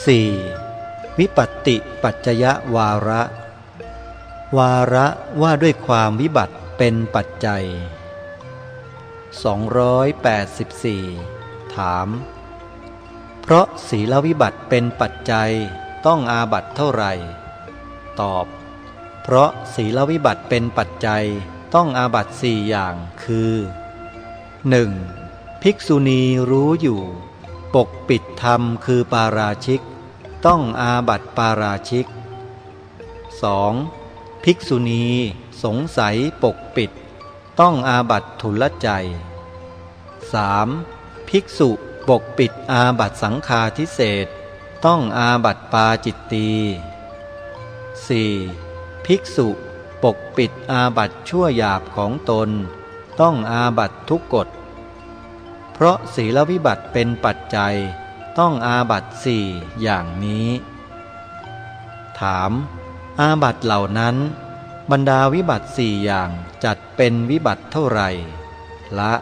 4. วิปัตติปัจจยวาระ วาระว่าด้วยความวิบัติเป็นปัจจัย 284 ถาม เพราะศีลวิบัติเป็นปัจจัยต้องอาบัตเท่าไหร่ ตอบ เพราะศีลวิบัติเป็นปัจจัยต้องอาบัตสี่อย่างคือ 1. ภิกษุณีรู้อยู่ ปกปิดธรรมคือปาราชิก ต้องอาบัตปาราชิก 2. ภิกษุณีสงสัยปกปิด ต้องอาบัตทุลใจ 3. ภิกษุปกปิดอาบัตสังฆาทิเศษต้องอาบัตปาจิตตี 4. ภิกษุปกปิดอาบัตชั่วหยาบของตน ต้องอาบัตทุกกฎ ราะศีลวิบัติเป็นปัจจัยต้องอาบัตสี่อย่างนี้ ถาม อาบัตเหล่านั้น บรรดาวิบัติสี่อย่างจัดเป็นวิบัติเท่าไหร่ ละ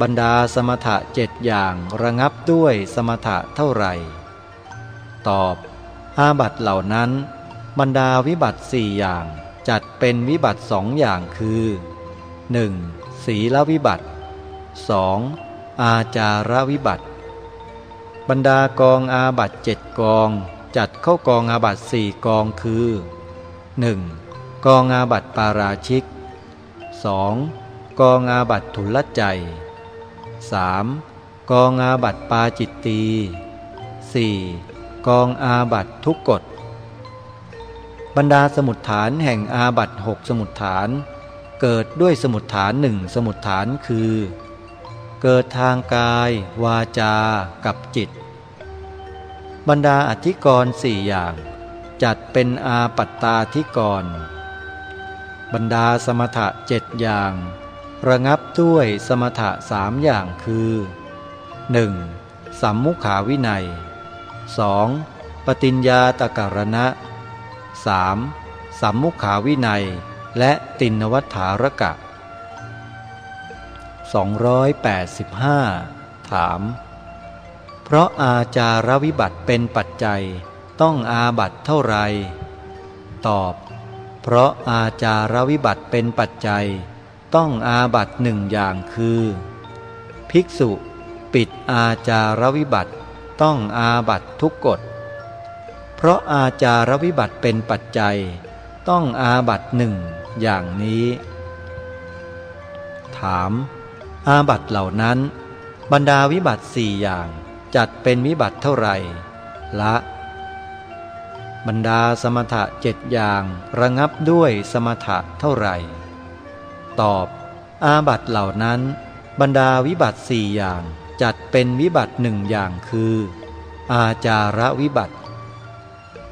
บรรดาสมถะเจ็ดอย่างระงับด้วยสมถะเท่าไหร่ ตอบ อาบัตเหล่านั้น บรรดาวิบัติสี่อย่างจัดเป็นวิบัติสองอย่างคือ 1. ศีลวิบัติ 2. อาจารวิบัติ บรรดากองอาบัตเจ็ดกอง จัดเข้ากองอาบัตสี่กองคือ 1. กองอาบัตปาราชิก 2. กองอาบัตทุลใจ 3. กองอาบัตปาจิตตี 4. กองอาบัตทุกกฎบรรดาสมุดฐานแห่งอาบัตหกสมุดฐาน เกิดด้วยสมุดฐานหนึ่งสมุดฐานคือ เกิดทางกาย วาจา กับจิต บรรดาอธิกรณ์สี่อย่าง จัดเป็นอาปัตตาธิกรณ์บรรดาสมถะเจ็ดอย่าง ระงับด้วยสมถะสามอย่างคือ 1. สัมมุขาวินัย 2. ปฏิญญาตการณะ 3. สัมมุขาวินัย และตินวัฏฐารกะ 285 ถาม เพราะอาจารวิบัติเป็นปัจจัยต้องอาบัตเท่าไร ตอบ เพราะอาจารวิบัติเป็นปัจจัย ต้องอาบัตหนึ่งอย่างคือ ภิกษุปิดอาจารวิบัติต้องอาบัตทุกกฎ เพราะอาจารวิบัติเป็นปัจจัย ต้องอาบัตหนึ่งอย่างนี้ ถาม อาบัตเหล่านั้น บรรดาวิบัติสี่อย่างจัดเป็นวิบัติเท่าไหร่ ละ บรรดาสมถะเจ็ดอย่างระงับด้วยสมถะเท่าไหร่ ตอบ อาบัตเหล่านั้น บรรดาวิบัติสี่อย่างจัดเป็นวิบัติหนึ่งอย่างคือ อาจารวิบัติ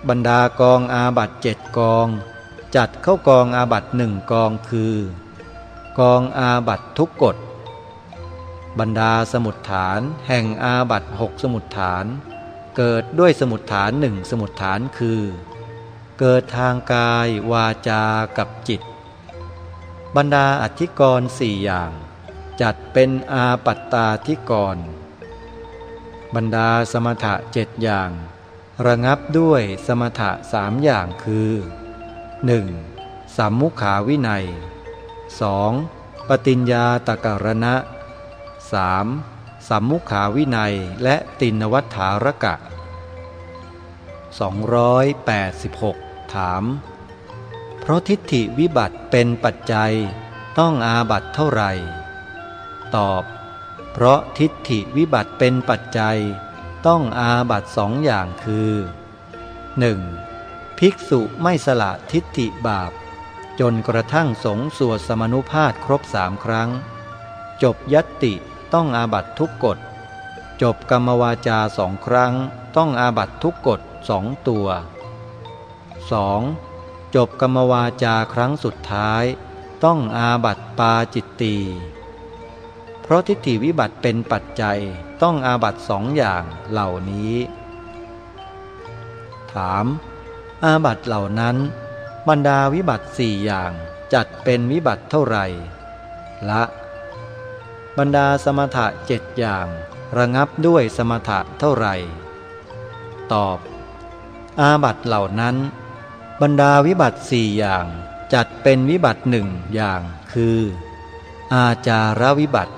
บรรดากองอาบัตเจ็ดกอง จัดเข้ากองอาบัตหนึ่งกองคือ กองอาบัตทุกกฎ บรรดาสมุดฐาน แห่งอาบัตหกสมุดฐาน เกิดด้วยสมุดฐานหนึ่งสมุดฐานคือ เกิดทางกายวาจากับจิต บรรดาอธิกรณ์สี่อย่าง จัดเป็นอาปัตตาธิกรณ์บรรดาสมถะเจ็ดอย่าง ระงับด้วยสมถะสามอย่างคือ 1. สัมมุขาวินัย 2. ปฏิญญาตกรณะ 3. สัมมุขาวินัยและตินวัฏฐารกะ 286 ถาม เพราะทิฏฐิวิบัติเป็นปัจจัยต้องอาบัตเท่าไหร่ ตอบ เพราะทิฏฐิวิบัติเป็นปัจจัย ต้องอาบัตสองอย่างคือ 1. ภิกษุไม่สละทิฏฐิบาป จนกระทั่งสงสวดสมนุภาพครบสามครั้ง จบยัตติ ต้องอาบัตทุกกฎ จบกรรมวาจาสองครั้ง ต้องอาบัตทุกกฎสองตัว 2. จบกรรมวาจาครั้งสุดท้าย ต้องอาบัตปาจิตตีเพราะทิฏฐิวิบัติเป็นปัจจัยต้องอาบัตสองอย่างเหล่านี้ ถาม อาบัตเหล่านั้น บรรดาวิบัติสี่อย่างจัดเป็นวิบัติเท่าไหร่ ละ บรรดาสมถะเจ็ดอย่าง ระงับด้วยสมถะเท่าไหร่ ตอบ อาบัตเหล่านั้น บรรดาวิบัติสี่อย่าง จัดเป็นวิบัติหนึ่งอย่าง คือ อาจารวิบัติ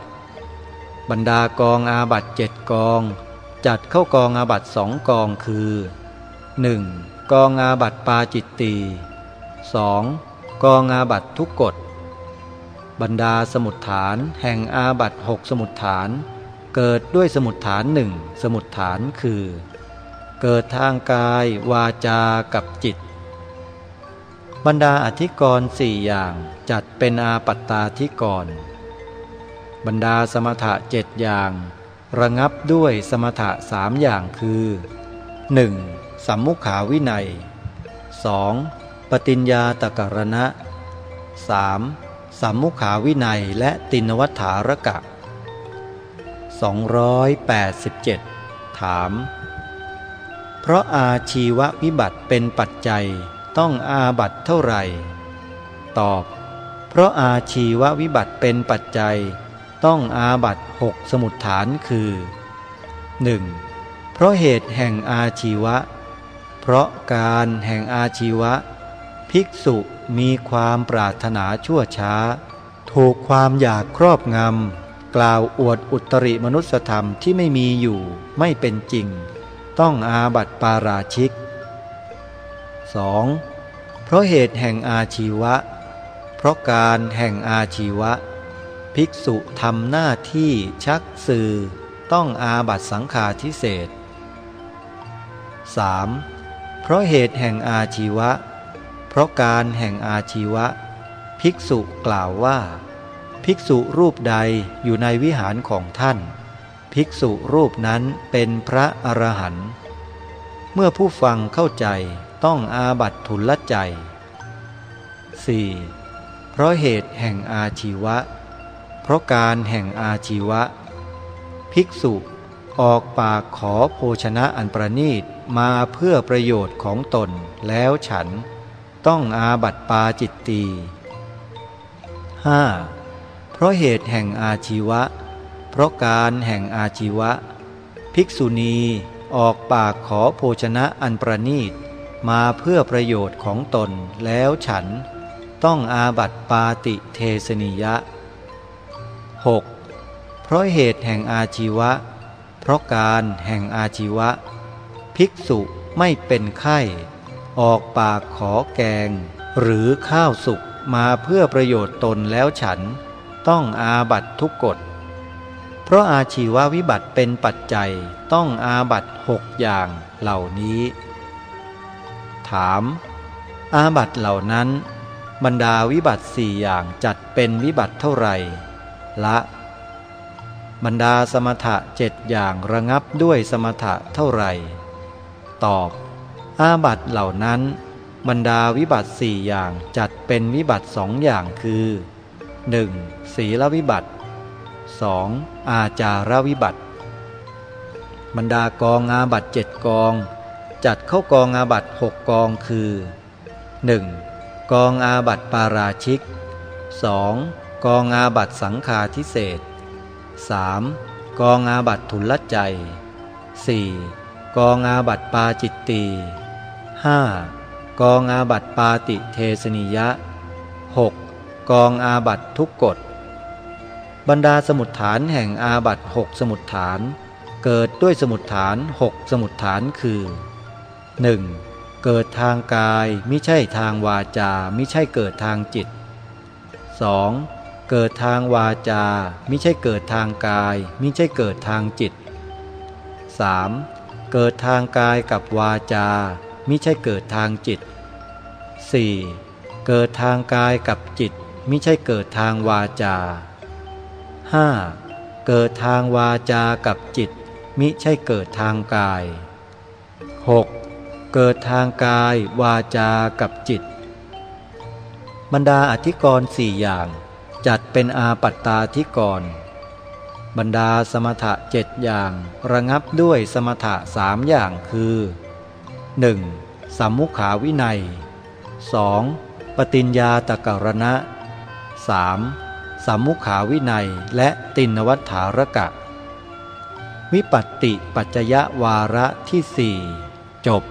บรรดากองอาบัตเจ็ดกอง จัดเข้ากองอาบัตสองกองคือ 1. กองอาบัตปาจิตตี 2. กองอาบัตทุกกฎ บรรดาสมุดฐาน แห่งอาบัตหกสมุดฐาน เกิดด้วยสมุดฐานหนึ่งสมุดฐานคือ เกิดทางกายวาจากับจิต บรรดาอธิกรณ์สี่อย่างจัดเป็นอาปัตตาธิกรณ์บรรดาสมถะเจ็ดอย่าง ระงับด้วยสมถะสามอย่างคือ 1. สัมมุขาวินัย 2. ปฏิญญาตกรณะ 3. สัมมุขาวินัยและตินวัฏฐารกะ 287 ถาม เพราะอาชีววิบัติเป็นปัจจัยต้องอาบัตเท่าไหร่ ตอบ เพราะอาชีววิบัติเป็นปัจจัย ต้องอาบัตหกสมุดฐานคือ 1. เพราะเหตุแห่งอาชีวะ เพราะการแห่งอาชีวะ ภิกษุมีความปรารถนาชั่วช้า ถูกความอยากครอบงำ กล่าวอวดอุตริมนุสธรรมที่ไม่มีอยู่ไม่เป็นจริง ต้องอาบัติปาราชิก 2. เพราะเหตุแห่งอาชีวะ เพราะการแห่งอาชีวะ ภิกษุทำหน้าที่ชักสื่อต้องอาบัตสังฆาทิเศษ 3. เพราะเหตุแห่งอาชีวะเราะการแห่งอาชีวะ ภิกษุกล่าวว่า ภิกษุรูปใดอยู่ในวิหารของท่าน ภิกษุรูปนั้นเป็นพระอรหันต์เมื่อผู้ฟังเข้าใจต้องอาบัตทุลใจ 4. เพราะเหตุแห่งอาชีวะ เพราะการแห่งอาชีวะ ภิกษุออกปากขอโภชนะอันประนีตมาเพื่อประโยชน์ของตนแล้วฉัน ต้องอาบัตปาจิตตี 5. เพราะเหตุแห่งอาชีวะ เพราะการแห่งอาชีวะ ภิกษุณีออกปากขอโภชนะอันประนีตมาเพื่อประโยชน์ของตนแล้วฉัน ต้องอาบัตปาติเทสนิยะ 6. เพราะเหตุแห่งอาชีวะ เพราะการแห่งอาชีวะ ภิกษุไม่เป็นไข้ ออกปากขอแกง หรือข้าวสุกมาเพื่อประโยชน์ตนแล้วฉัน ต้องอาบัตทุกกฎ เพราะอาชีววิบัติเป็นปัจจัยต้องอาบัตหกอย่างเหล่านี้ ถาม อาบัตเหล่านั้น บรรดาวิบัติสี่อย่างจัดเป็นวิบัติเท่าไหร่ ละ บรรดาสมถะเจ็ดอย่างระงับด้วยสมถะเท่าไหร่ ตอบ อาบัตเหล่านั้น บรรดาวิบัติสี่อย่างจัดเป็นวิบัติสองอย่างคือ 1. ศีลวิบัติ 2. อาจารวิบัติ บรรดากองอาบัตเจ็ดกอง จัดเข้ากองอาบัตหกกองคือ 1. กองอาบัตปาราชิก 2. กองอาบัตสังฆาทิเศษ 3. กองอาบัตทุลใจ 4. กองอาบัตปาจิตตี 5. กองอาบัตปาติเทสนิยะ 6. กองอาบัตทุกกฎบรรดาสมุดฐานแห่งอาบัตหกสมุดฐาน เกิดด้วยสมุดฐานหกสมุดฐานคือ 1. เกิดทางกายมิใช่ทางวาจามิใช่เกิดทางจิต 2. เกิดทางวาจามิใช่เกิดทางกายมิใช่เกิดทางจิต 3. เกิดทางกายกับวาจา มิใช่เกิดทางจิต 4. เกิดทางกายกับจิต มิใช่เกิดทางวาจา 5. เกิดทางวาจากับจิต มิใช่เกิดทางกาย 6. เกิดทางกายวาจากับจิต บรรดาอธิกรณ์สี่อย่างจัดเป็นอาปัตตาธิกรณ์บรรดาสมถะเจ็ดอย่าง ระงับด้วยสมถะสามอย่างคือ 1. สัมมุขาวินัย 2. ปฏิญญาตกรณะ 3. สัมมุขาวินัยและตินวัฏฐารกะ วิปัตติปัจจยวาระที่สี่จบ